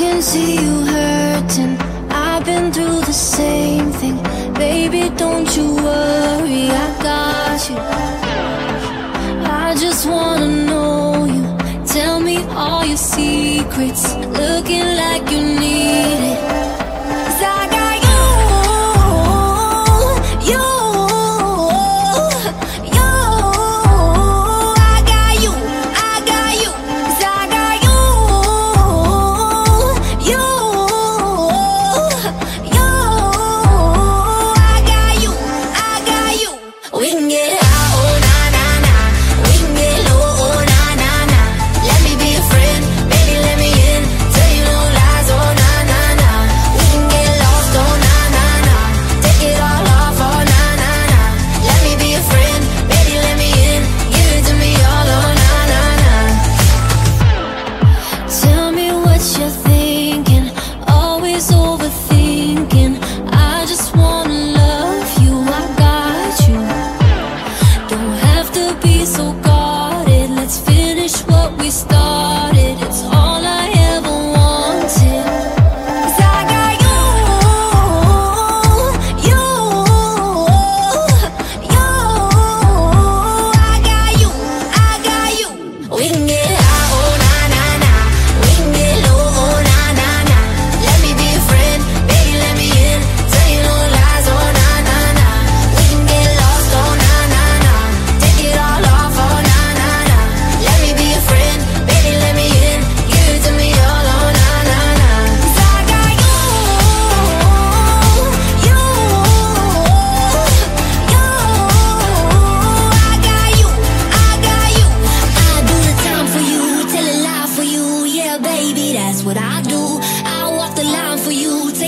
can see you hurting. I've been through the same thing. Baby, don't you worry, I got you. I just wanna know you. Tell me all your secrets. Looking like you need it. we can get out.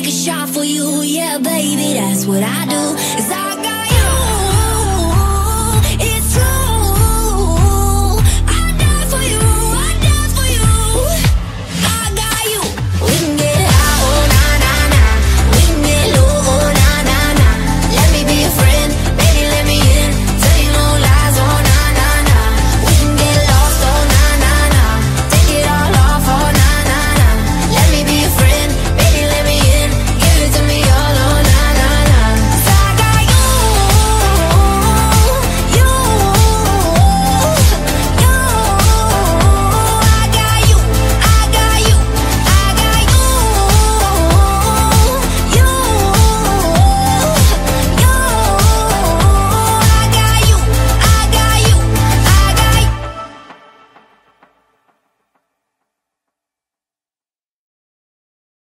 take a shot for you, yeah, baby, that's what I do.